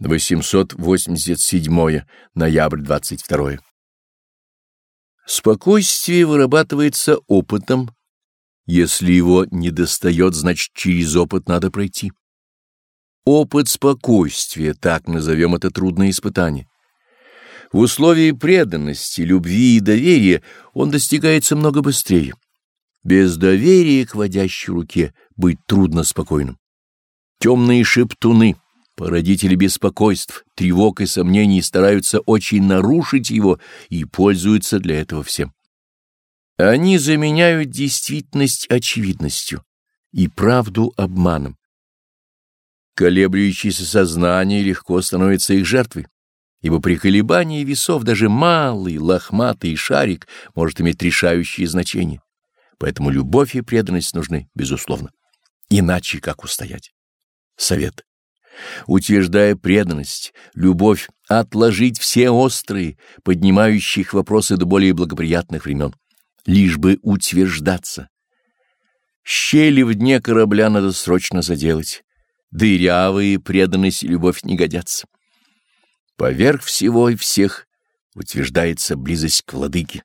887 ноябрь 22 Спокойствие вырабатывается опытом. Если его не достает, значит, через опыт надо пройти. Опыт спокойствия, так назовем это трудное испытание. В условии преданности, любви и доверия он достигается много быстрее. Без доверия к водящей руке быть трудно спокойным. Темные шептуны, породители беспокойств, тревог и сомнений стараются очень нарушить его и пользуются для этого всем. Они заменяют действительность очевидностью и правду обманом. Колеблющееся сознание легко становится их жертвой, ибо при колебании весов даже малый, лохматый шарик может иметь решающее значение. Поэтому любовь и преданность нужны, безусловно. Иначе как устоять? Совет. Утверждая преданность, любовь, отложить все острые, поднимающие их вопросы до более благоприятных времен, лишь бы утверждаться. Щели в дне корабля надо срочно заделать дырявые преданность и любовь не годятся. Поверх всего и всех утверждается близость к владыке.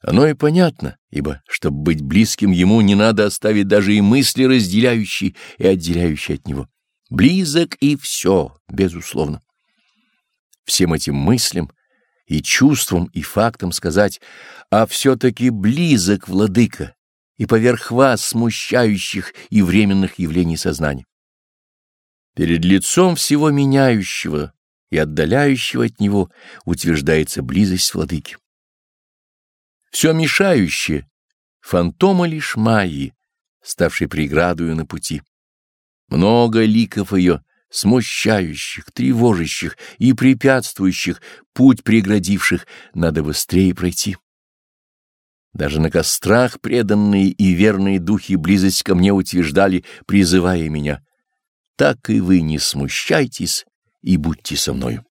Оно и понятно, ибо, чтобы быть близким ему, не надо оставить даже и мысли, разделяющие и отделяющие от него. Близок и все, безусловно. Всем этим мыслям и чувствам и фактам сказать, а все-таки близок владыка и поверх вас смущающих и временных явлений сознания. Перед лицом всего меняющего и отдаляющего от него утверждается близость владыки. Все мешающее — фантомы лишь Майи, ставшей преградою на пути. Много ликов ее, смущающих, тревожащих и препятствующих, путь преградивших, надо быстрее пройти. Даже на кострах преданные и верные духи близость ко мне утверждали, призывая меня — так и вы не смущайтесь и будьте со мною.